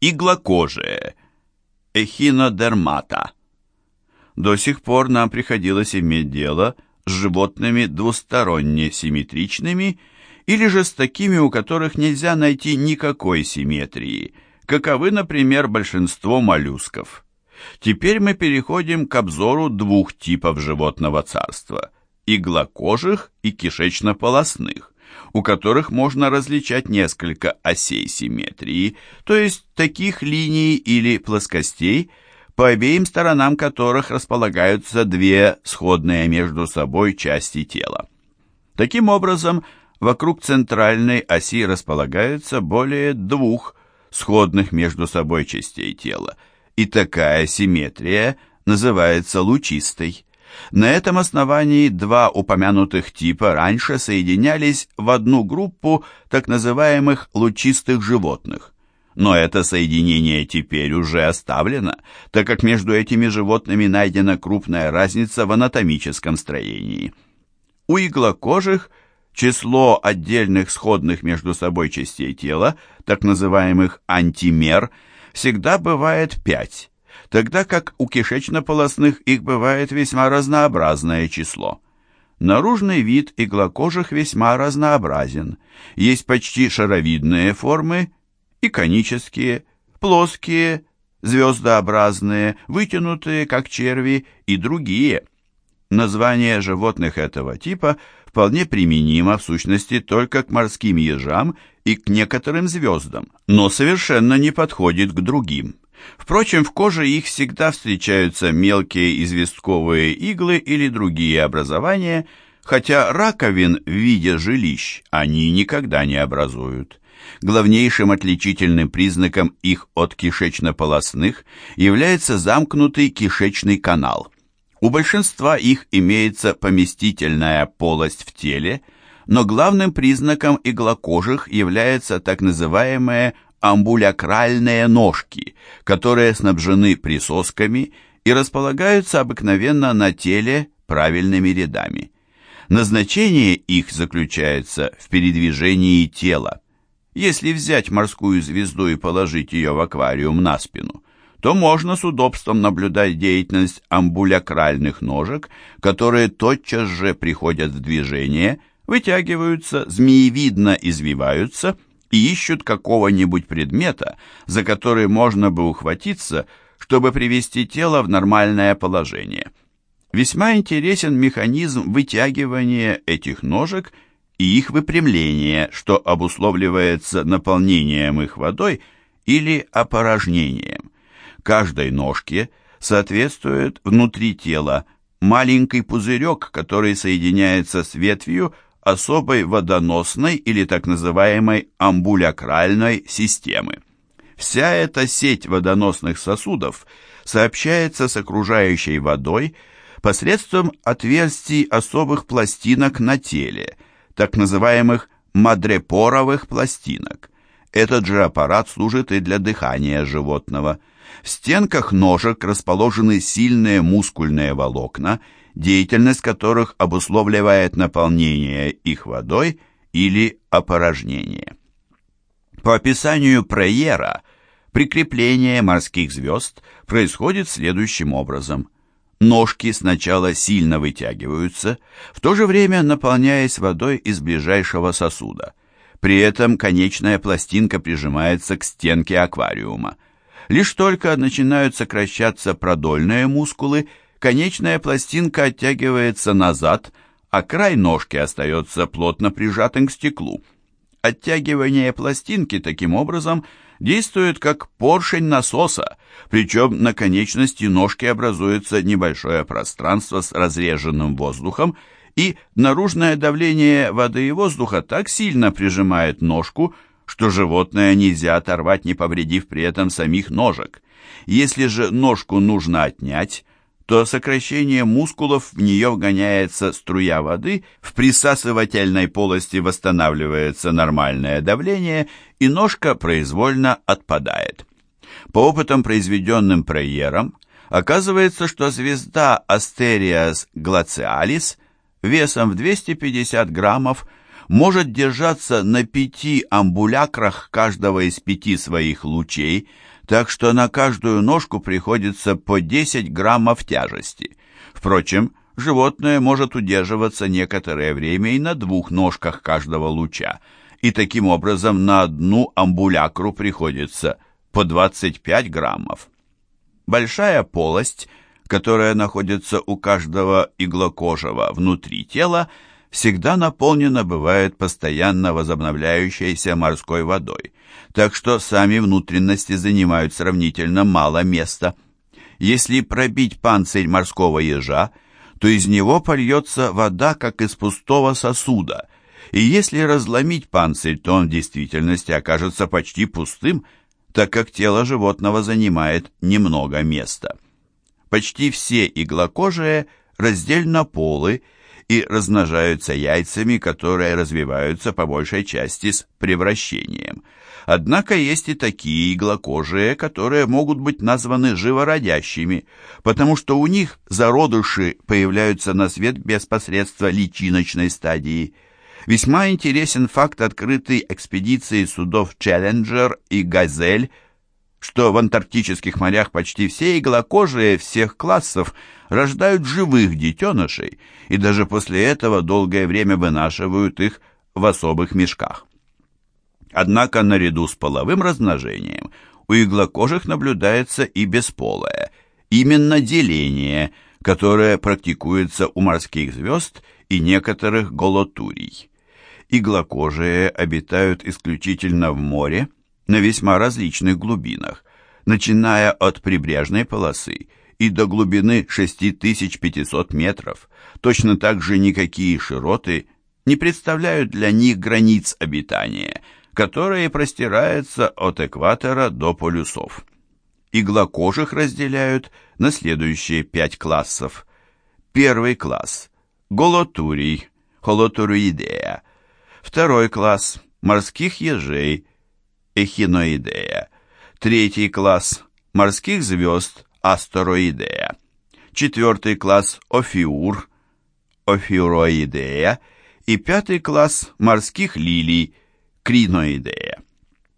Иглокожие. Эхинодермата. До сих пор нам приходилось иметь дело с животными двусторонне симметричными или же с такими, у которых нельзя найти никакой симметрии, каковы, например, большинство моллюсков. Теперь мы переходим к обзору двух типов животного царства – иглокожих и кишечно-полосных, у которых можно различать несколько осей симметрии, то есть таких линий или плоскостей, по обеим сторонам которых располагаются две сходные между собой части тела. Таким образом, вокруг центральной оси располагаются более двух сходных между собой частей тела – и такая симметрия называется лучистой. На этом основании два упомянутых типа раньше соединялись в одну группу так называемых лучистых животных. Но это соединение теперь уже оставлено, так как между этими животными найдена крупная разница в анатомическом строении. У иглокожих число отдельных сходных между собой частей тела, так называемых антимер – всегда бывает пять, тогда как у кишечно-полосных их бывает весьма разнообразное число. Наружный вид иглокожих весьма разнообразен. Есть почти шаровидные формы и конические, плоские, звездообразные, вытянутые, как черви, и другие. Название животных этого типа вполне применимо в сущности только к морским ежам и к некоторым звездам, но совершенно не подходит к другим. Впрочем, в коже их всегда встречаются мелкие известковые иглы или другие образования, хотя раковин в виде жилищ они никогда не образуют. Главнейшим отличительным признаком их от кишечно-полосных является замкнутый кишечный канал. У большинства их имеется поместительная полость в теле – но главным признаком иглокожих являются так называемые амбулякральные ножки, которые снабжены присосками и располагаются обыкновенно на теле правильными рядами. Назначение их заключается в передвижении тела. Если взять морскую звезду и положить ее в аквариум на спину, то можно с удобством наблюдать деятельность амбулякральных ножек, которые тотчас же приходят в движение – вытягиваются, змеевидно извиваются и ищут какого-нибудь предмета, за который можно бы ухватиться, чтобы привести тело в нормальное положение. Весьма интересен механизм вытягивания этих ножек и их выпрямления, что обусловливается наполнением их водой или опорожнением. Каждой ножке соответствует внутри тела маленький пузырек, который соединяется с ветвью, особой водоносной или так называемой амбулякральной системы. Вся эта сеть водоносных сосудов сообщается с окружающей водой посредством отверстий особых пластинок на теле, так называемых мадрепоровых пластинок. Этот же аппарат служит и для дыхания животного. В стенках ножек расположены сильные мускульные волокна – деятельность которых обусловливает наполнение их водой или опорожнение. По описанию Прейера, прикрепление морских звезд происходит следующим образом. Ножки сначала сильно вытягиваются, в то же время наполняясь водой из ближайшего сосуда. При этом конечная пластинка прижимается к стенке аквариума. Лишь только начинают сокращаться продольные мускулы – конечная пластинка оттягивается назад, а край ножки остается плотно прижатым к стеклу. Оттягивание пластинки таким образом действует как поршень насоса, причем на конечности ножки образуется небольшое пространство с разреженным воздухом, и наружное давление воды и воздуха так сильно прижимает ножку, что животное нельзя оторвать, не повредив при этом самих ножек. Если же ножку нужно отнять, то сокращение мускулов в нее вгоняется струя воды, в присасывательной полости восстанавливается нормальное давление, и ножка произвольно отпадает. По опытам, произведенным Прейером, оказывается, что звезда Астериас глациалис весом в 250 граммов может держаться на пяти амбулякрах каждого из пяти своих лучей, так что на каждую ножку приходится по 10 граммов тяжести. Впрочем, животное может удерживаться некоторое время и на двух ножках каждого луча, и таким образом на одну амбулякру приходится по 25 граммов. Большая полость, которая находится у каждого иглокожего внутри тела, всегда наполнена бывает постоянно возобновляющейся морской водой, так что сами внутренности занимают сравнительно мало места. Если пробить панцирь морского ежа, то из него польется вода, как из пустого сосуда, и если разломить панцирь, то он в действительности окажется почти пустым, так как тело животного занимает немного места. Почти все иглокожие раздельно полы и размножаются яйцами, которые развиваются по большей части с превращением. Однако есть и такие иглокожие, которые могут быть названы живородящими, потому что у них зародыши появляются на свет без посредства личиночной стадии. Весьма интересен факт, открытый экспедицией судов «Челленджер» и «Газель», что в антарктических морях почти все иглокожие всех классов рождают живых детенышей и даже после этого долгое время вынашивают их в особых мешках. Однако наряду с половым размножением у иглокожих наблюдается и бесполое, именно деление, которое практикуется у морских звезд и некоторых голотурий. Иглокожие обитают исключительно в море, на весьма различных глубинах, начиная от прибрежной полосы и до глубины 6500 метров. Точно так же никакие широты не представляют для них границ обитания, которые простираются от экватора до полюсов. Иглокожих разделяют на следующие пять классов. Первый класс – голотурий, холотуруидея. Второй класс – морских ежей, эхиноидея. Третий класс – морских звезд, астероидея. Четвертый класс – офиур, офиуроидея. И пятый класс – морских лилий, криноидея.